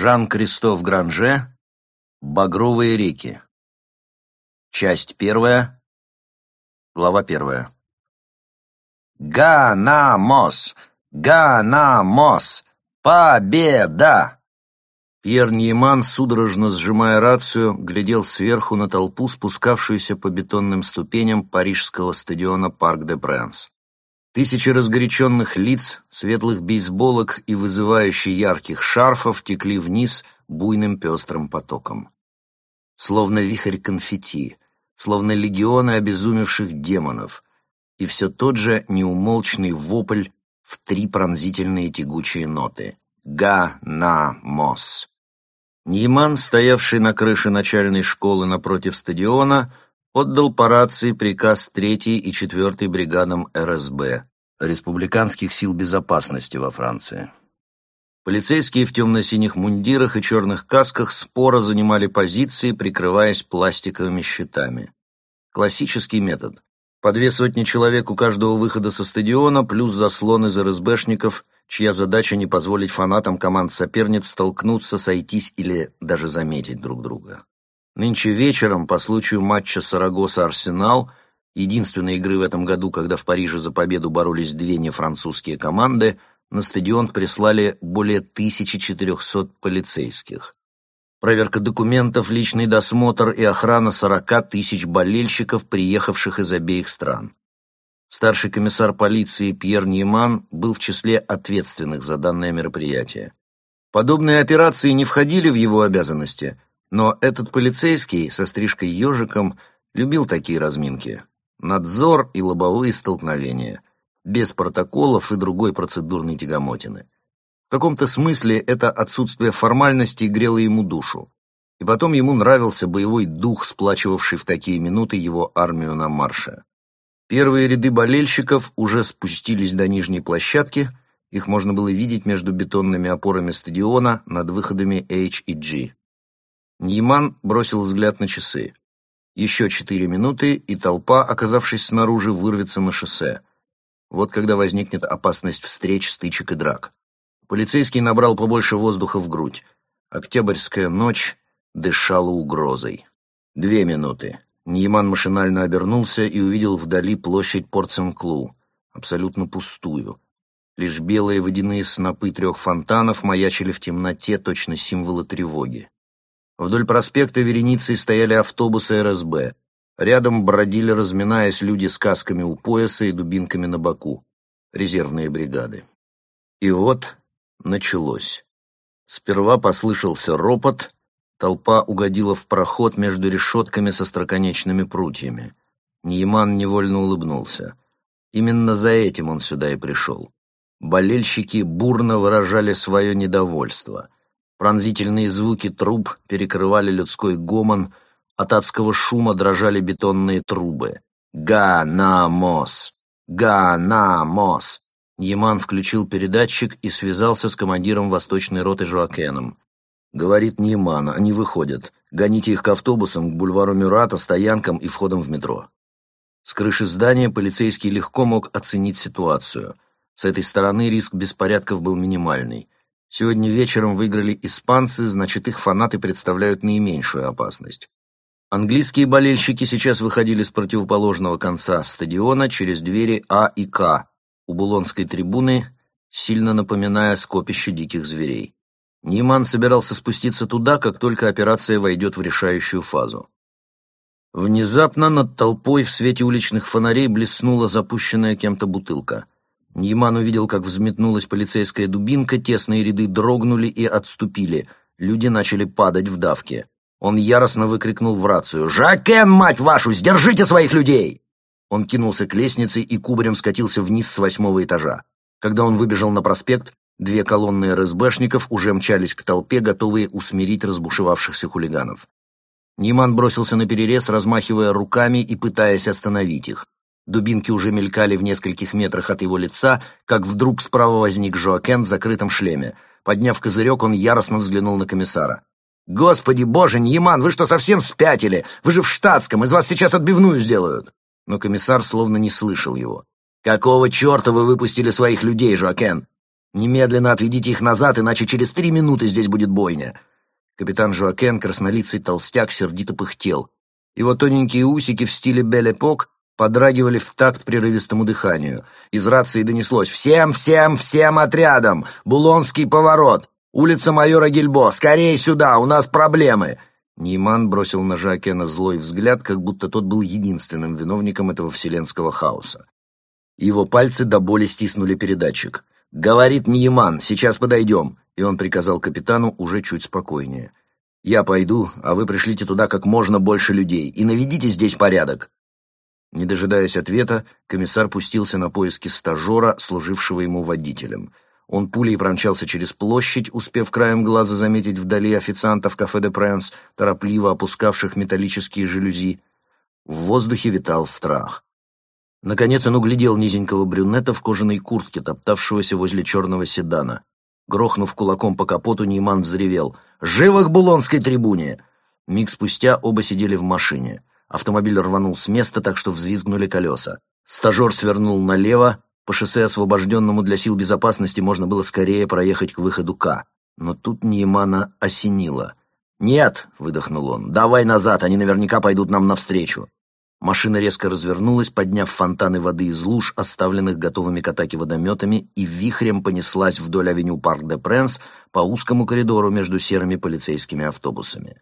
Жан-Кристоф Гранже «Багровые реки». Часть первая, глава первая. «¡Ganamos! ¡Ganamos! Победа!» Пьер Ньеман, судорожно сжимая рацию, глядел сверху на толпу, спускавшуюся по бетонным ступеням парижского стадиона Парк де Пренс. Тысячи разгоряченных лиц, светлых бейсболок и вызывающе ярких шарфов текли вниз буйным пестрым потоком. Словно вихрь конфетти, словно легионы обезумевших демонов, и все тот же неумолчный вопль в три пронзительные тягучие ноты. «Га-на-мос». Нейман, стоявший на крыше начальной школы напротив стадиона, отдал по рации приказ 3-й и 4-й бригадам РСБ, Республиканских сил безопасности во Франции. Полицейские в темно-синих мундирах и черных касках споро занимали позиции, прикрываясь пластиковыми щитами. Классический метод. По две сотни человек у каждого выхода со стадиона, плюс заслон из РСБшников, чья задача не позволить фанатам команд соперниц столкнуться, сойтись или даже заметить друг друга. Нынче вечером, по случаю матча Сарагоса-Арсенал, единственной игры в этом году, когда в Париже за победу боролись две нефранцузские команды, на стадион прислали более 1400 полицейских. Проверка документов, личный досмотр и охрана 40 тысяч болельщиков, приехавших из обеих стран. Старший комиссар полиции Пьер Ньеман был в числе ответственных за данное мероприятие. Подобные операции не входили в его обязанности – но этот полицейский со стрижкой ежиком любил такие разминки. Надзор и лобовые столкновения. Без протоколов и другой процедурной тягомотины. В каком-то смысле это отсутствие формальностей грело ему душу. И потом ему нравился боевой дух, сплачивавший в такие минуты его армию на марше. Первые ряды болельщиков уже спустились до нижней площадки, их можно было видеть между бетонными опорами стадиона над выходами H и G. Ньяман бросил взгляд на часы. Еще четыре минуты, и толпа, оказавшись снаружи, вырвется на шоссе. Вот когда возникнет опасность встреч, стычек и драк. Полицейский набрал побольше воздуха в грудь. Октябрьская ночь дышала угрозой. Две минуты. Ньяман машинально обернулся и увидел вдали площадь Порценклу, абсолютно пустую. Лишь белые водяные снопы трех фонтанов маячили в темноте, точно символы тревоги. Вдоль проспекта вереницей стояли автобусы РСБ. Рядом бродили, разминаясь, люди с касками у пояса и дубинками на боку. Резервные бригады. И вот началось. Сперва послышался ропот, толпа угодила в проход между решетками со строконечными прутьями. Нейман невольно улыбнулся. Именно за этим он сюда и пришел. Болельщики бурно выражали свое недовольство — Пронзительные звуки труб перекрывали людской гомон, от адского шума дрожали бетонные трубы. «Га-на-мос! Га-на-мос!» Яман включил передатчик и связался с командиром восточной роты Жоакеном. Говорит Нейман, они выходят. Гоните их к автобусам, к бульвару Мюрата, стоянкам и входам в метро. С крыши здания полицейский легко мог оценить ситуацию. С этой стороны риск беспорядков был минимальный. Сегодня вечером выиграли испанцы, значит, их фанаты представляют наименьшую опасность. Английские болельщики сейчас выходили с противоположного конца стадиона через двери А и К у Булонской трибуны, сильно напоминая скопище диких зверей. Ниман собирался спуститься туда, как только операция войдет в решающую фазу. Внезапно над толпой в свете уличных фонарей блеснула запущенная кем-то бутылка – Ньяман увидел, как взметнулась полицейская дубинка, тесные ряды дрогнули и отступили. Люди начали падать в давке. Он яростно выкрикнул в рацию «Жакен, мать вашу, сдержите своих людей!» Он кинулся к лестнице и кубарем скатился вниз с восьмого этажа. Когда он выбежал на проспект, две колонны РСБшников уже мчались к толпе, готовые усмирить разбушевавшихся хулиганов. Ниман бросился на перерез, размахивая руками и пытаясь остановить их. Дубинки уже мелькали в нескольких метрах от его лица, как вдруг справа возник Жоакен в закрытом шлеме. Подняв козырек, он яростно взглянул на комиссара. «Господи боже, Ньяман, вы что, совсем спятили? Вы же в штатском, из вас сейчас отбивную сделают!» Но комиссар словно не слышал его. «Какого черта вы выпустили своих людей, Жоакен? Немедленно отведите их назад, иначе через три минуты здесь будет бойня!» Капитан Жуакен, краснолицый толстяк, сердито пыхтел. Его тоненькие усики в стиле Белепок подрагивали в такт прерывистому дыханию. Из рации донеслось «Всем, всем, всем отрядам! Булонский поворот! Улица майора Гильбо! Скорее сюда! У нас проблемы!» Нейман бросил на Жакена злой взгляд, как будто тот был единственным виновником этого вселенского хаоса. Его пальцы до боли стиснули передатчик. «Говорит Нейман, сейчас подойдем!» И он приказал капитану уже чуть спокойнее. «Я пойду, а вы пришлите туда как можно больше людей и наведите здесь порядок!» Не дожидаясь ответа, комиссар пустился на поиски стажера, служившего ему водителем — он пулей промчался через площадь, успев краем глаза заметить вдали официантов кафе де Пренс, торопливо опускавших металлические жалюзи. В воздухе витал страх. Наконец он углядел низенького брюнета в кожаной куртке, топтавшегося возле черного седана. Грохнув кулаком по капоту, Ньеман взревел «Живо к Булонской трибуне!» Миг спустя оба сидели в машине. Автомобиль рванул с места, так что взвизгнули колеса. Стажер свернул налево, по шоссе, освобожденному для сил безопасности, можно было скорее проехать к выходу К. Но тут Ньемана осенило. «Нет!» — выдохнул он. «Давай назад, они наверняка пойдут нам навстречу». Машина резко развернулась, подняв фонтаны воды из луж, оставленных готовыми к атаке водометами, и вихрем понеслась вдоль авеню Парк-де-Пренс по узкому коридору между серыми полицейскими автобусами.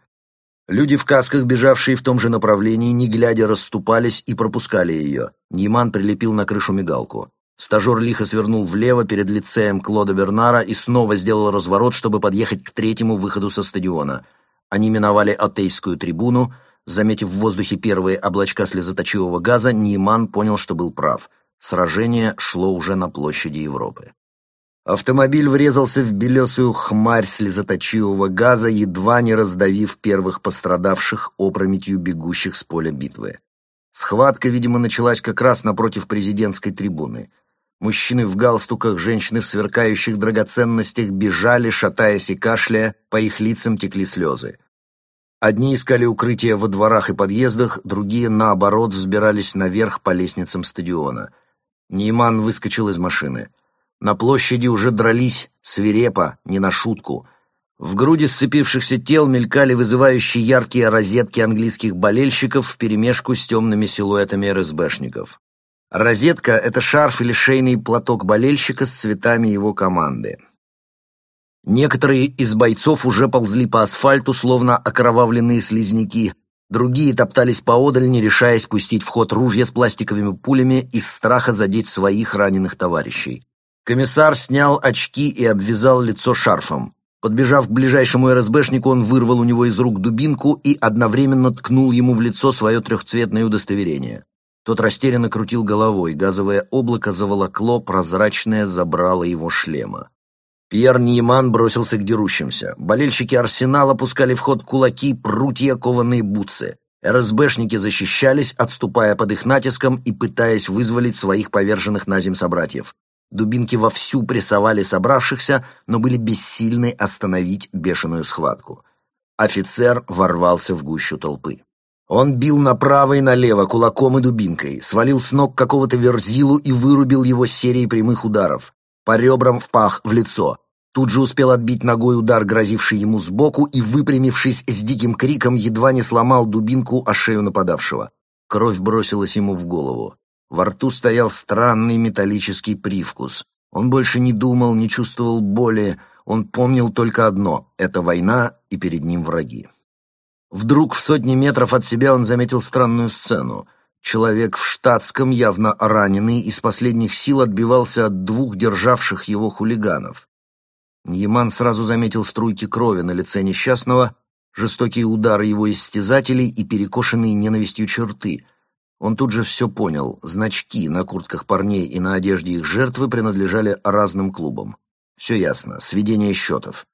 Люди в касках, бежавшие в том же направлении, не глядя, расступались и пропускали ее. Нейман прилепил на крышу мигалку. Стажер лихо свернул влево перед лицеем Клода Бернара и снова сделал разворот, чтобы подъехать к третьему выходу со стадиона. Они миновали Отейскую трибуну. Заметив в воздухе первые облачка слезоточивого газа, Нейман понял, что был прав. Сражение шло уже на площади Европы. Автомобиль врезался в белесую хмарь слезоточивого газа, едва не раздавив первых пострадавших опрометью бегущих с поля битвы. Схватка, видимо, началась как раз напротив президентской трибуны — Мужчины в галстуках, женщины в сверкающих драгоценностях бежали, шатаясь и кашляя, по их лицам текли слезы. Одни искали укрытие во дворах и подъездах, другие, наоборот, взбирались наверх по лестницам стадиона. Нейман выскочил из машины. На площади уже дрались, свирепо, не на шутку. В груди сцепившихся тел мелькали вызывающие яркие розетки английских болельщиков вперемешку с темными силуэтами РСБшников. Розетка — это шарф или шейный платок болельщика с цветами его команды. Некоторые из бойцов уже ползли по асфальту, словно окровавленные слизняки. Другие топтались поодаль, не решаясь пустить в ход ружья с пластиковыми пулями из страха задеть своих раненых товарищей. Комиссар снял очки и обвязал лицо шарфом. Подбежав к ближайшему РСБшнику, он вырвал у него из рук дубинку и одновременно ткнул ему в лицо свое трехцветное удостоверение. Тот растерянно крутил головой, газовое облако заволокло, прозрачное забрало его шлема. Пьер Ньяман бросился к дерущимся. Болельщики «Арсенала» пускали в ход кулаки, прутья, кованые бутсы. РСБшники защищались, отступая под их натиском и пытаясь вызволить своих поверженных на земь собратьев. Дубинки вовсю прессовали собравшихся, но были бессильны остановить бешеную схватку. Офицер ворвался в гущу толпы. Он бил направо и налево, кулаком и дубинкой, свалил с ног какого-то верзилу и вырубил его серией прямых ударов. По ребрам, в пах, в лицо. Тут же успел отбить ногой удар, грозивший ему сбоку, и, выпрямившись с диким криком, едва не сломал дубинку о шею нападавшего. Кровь бросилась ему в голову. Во рту стоял странный металлический привкус. Он больше не думал, не чувствовал боли, он помнил только одно — это война, и перед ним враги. Вдруг в сотни метров от себя он заметил странную сцену. Человек в штатском, явно раненый, из последних сил отбивался от двух державших его хулиганов. Ньяман сразу заметил струйки крови на лице несчастного, жестокие удары его истязателей и перекошенные ненавистью черты. Он тут же все понял. Значки на куртках парней и на одежде их жертвы принадлежали разным клубам. Все ясно. Сведение счетов.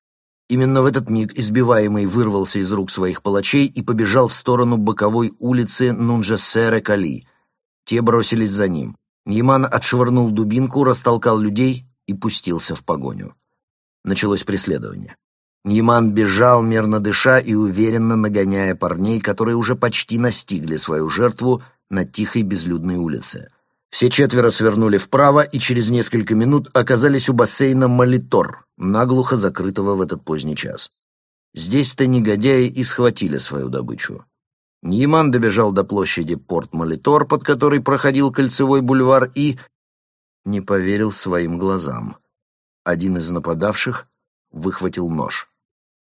Именно в этот миг избиваемый вырвался из рук своих палачей и побежал в сторону боковой улицы Нунджессере-Кали. Те бросились за ним. Ньяман отшвырнул дубинку, растолкал людей и пустился в погоню. Началось преследование. Ньяман бежал, мерно дыша и уверенно нагоняя парней, которые уже почти настигли свою жертву на тихой безлюдной улице. Все четверо свернули вправо и через несколько минут оказались у бассейна «Молитор», наглухо закрытого в этот поздний час. Здесь-то негодяи и схватили свою добычу. Ньяман добежал до площади Порт-Молитор, под которой проходил кольцевой бульвар, и не поверил своим глазам. Один из нападавших выхватил нож.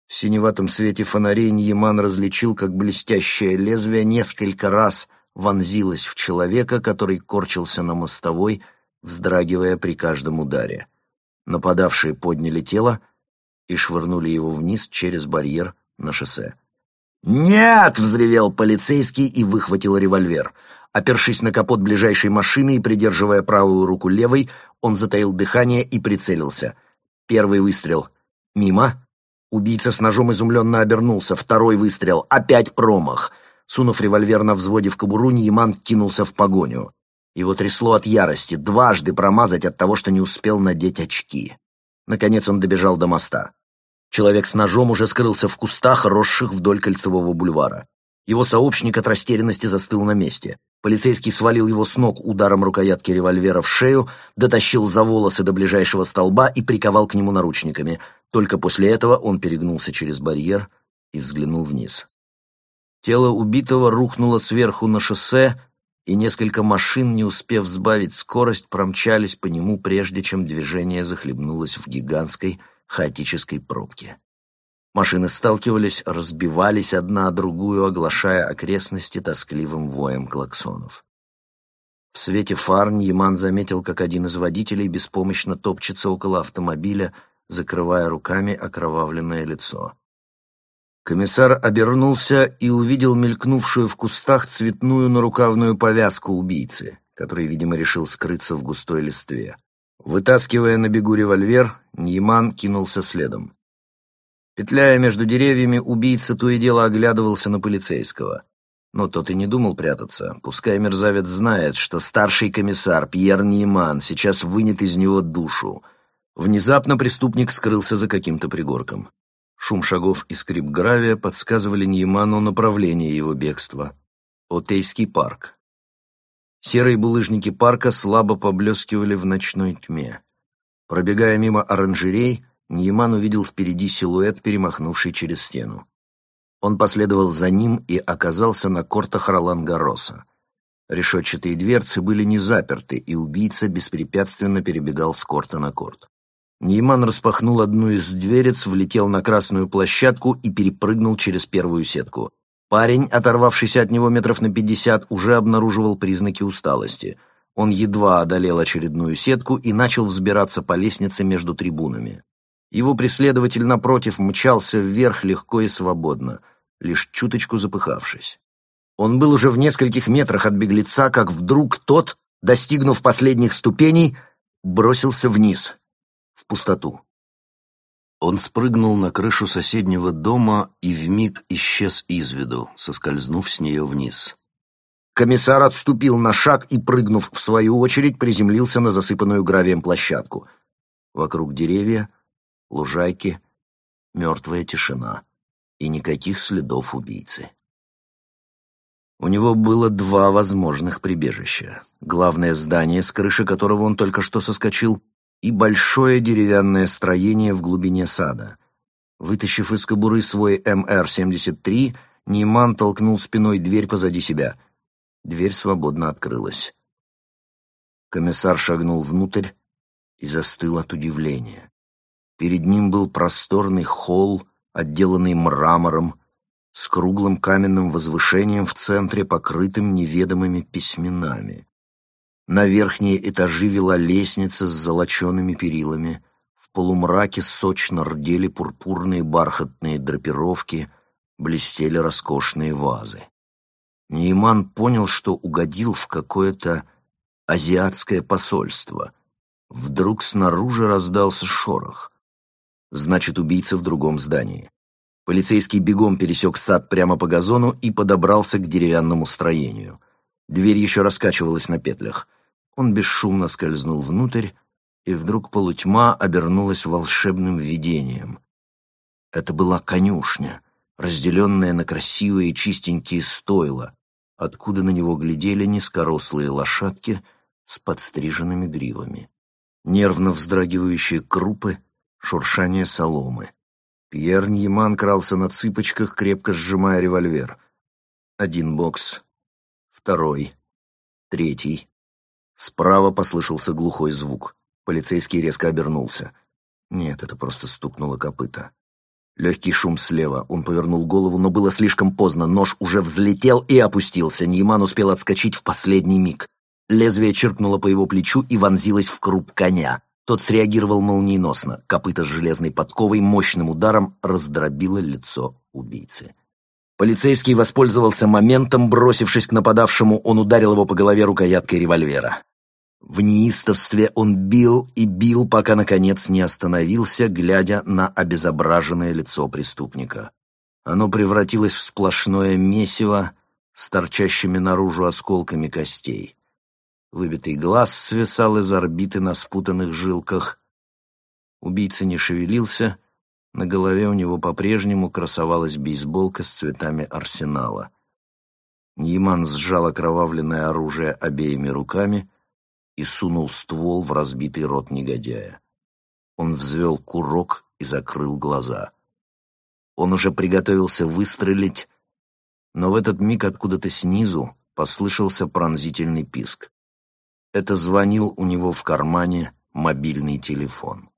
В синеватом свете фонарей Ньяман различил, как блестящее лезвие несколько раз вонзилось в человека, который корчился на мостовой, вздрагивая при каждом ударе. Нападавшие подняли тело и швырнули его вниз через барьер на шоссе. «Нет!» — взревел полицейский и выхватил револьвер. Опершись на капот ближайшей машины и придерживая правую руку левой, он затаил дыхание и прицелился. Первый выстрел. Мимо. Убийца с ножом изумленно обернулся. Второй выстрел. Опять промах. Сунув револьвер на взводе в кобуру, Ниеман кинулся в погоню. Его трясло от ярости, дважды промазать от того, что не успел надеть очки. Наконец он добежал до моста. Человек с ножом уже скрылся в кустах, росших вдоль кольцевого бульвара. Его сообщник от растерянности застыл на месте. Полицейский свалил его с ног ударом рукоятки револьвера в шею, дотащил за волосы до ближайшего столба и приковал к нему наручниками. Только после этого он перегнулся через барьер и взглянул вниз. Тело убитого рухнуло сверху на шоссе, и несколько машин, не успев сбавить скорость, промчались по нему, прежде чем движение захлебнулось в гигантской хаотической пробке. Машины сталкивались, разбивались одна о другую, оглашая окрестности тоскливым воем клаксонов. В свете фар Ньяман заметил, как один из водителей беспомощно топчется около автомобиля, закрывая руками окровавленное лицо. Комиссар обернулся и увидел мелькнувшую в кустах цветную нарукавную повязку убийцы, который, видимо, решил скрыться в густой листве. Вытаскивая на бегу револьвер, Ньяман кинулся следом. Петляя между деревьями, убийца то и дело оглядывался на полицейского. Но тот и не думал прятаться. Пускай мерзавец знает, что старший комиссар Пьер Ньяман сейчас вынет из него душу. Внезапно преступник скрылся за каким-то пригорком. Шум шагов и скрип гравия подсказывали Ньяману направление его бегства. Отейский парк. Серые булыжники парка слабо поблескивали в ночной тьме. Пробегая мимо оранжерей, Ньяман увидел впереди силуэт, перемахнувший через стену. Он последовал за ним и оказался на кортах Ролан-Гарроса. Решетчатые дверцы были не заперты, и убийца беспрепятственно перебегал с корта на корт. Нейман распахнул одну из дверец, влетел на красную площадку и перепрыгнул через первую сетку. Парень, оторвавшийся от него метров на пятьдесят, уже обнаруживал признаки усталости. Он едва одолел очередную сетку и начал взбираться по лестнице между трибунами. Его преследователь, напротив, мчался вверх легко и свободно, лишь чуточку запыхавшись. Он был уже в нескольких метрах от беглеца, как вдруг тот, достигнув последних ступеней, бросился вниз, в пустоту. Он спрыгнул на крышу соседнего дома и вмиг исчез из виду, соскользнув с нее вниз. Комиссар отступил на шаг и, прыгнув в свою очередь, приземлился на засыпанную гравием площадку. Вокруг деревья лужайки, мертвая тишина и никаких следов убийцы. У него было два возможных прибежища. Главное здание, с крыши которого он только что соскочил, и большое деревянное строение в глубине сада. Вытащив из кобуры свой МР-73, Нейман толкнул спиной дверь позади себя. Дверь свободно открылась. Комиссар шагнул внутрь и застыл от удивления. Перед ним был просторный холл, отделанный мрамором, с круглым каменным возвышением в центре, покрытым неведомыми письменами. На верхние этажи вела лестница с золочеными перилами. В полумраке сочно рдели пурпурные бархатные драпировки, блестели роскошные вазы. Нейман понял, что угодил в какое-то азиатское посольство. Вдруг снаружи раздался шорох — Значит, убийца в другом здании. Полицейский бегом пересек сад прямо по газону и подобрался к деревянному строению. Дверь еще раскачивалась на петлях. Он бесшумно скользнул внутрь, и вдруг полутьма обернулась волшебным видением. Это была конюшня, разделенная на красивые чистенькие стойла, откуда на него глядели низкорослые лошадки с подстриженными гривами. Нервно вздрагивающие крупы, шуршание соломы. Пьер Ньяман крался на цыпочках, крепко сжимая револьвер. Один бокс, второй, третий. Справа послышался глухой звук. Полицейский резко обернулся. Нет, это просто стукнуло копыта. Легкий шум слева. Он повернул голову, но было слишком поздно. Нож уже взлетел и опустился. Нейман успел отскочить в последний миг. Лезвие чиркнуло по его плечу и вонзилось в круп коня. Тот среагировал молниеносно. Копыта с железной подковой мощным ударом раздробило лицо убийцы. Полицейский воспользовался моментом, бросившись к нападавшему, он ударил его по голове рукояткой револьвера. В неистовстве он бил и бил, пока, наконец, не остановился, глядя на обезображенное лицо преступника. Оно превратилось в сплошное месиво с торчащими наружу осколками костей. Выбитый глаз свисал из орбиты на спутанных жилках. Убийца не шевелился, на голове у него по-прежнему красовалась бейсболка с цветами арсенала. Ньяман сжал окровавленное оружие обеими руками и сунул ствол в разбитый рот негодяя. Он взвел курок и закрыл глаза. Он уже приготовился выстрелить, но в этот миг откуда-то снизу послышался пронзительный писк. Это звонил у него в кармане мобильный телефон.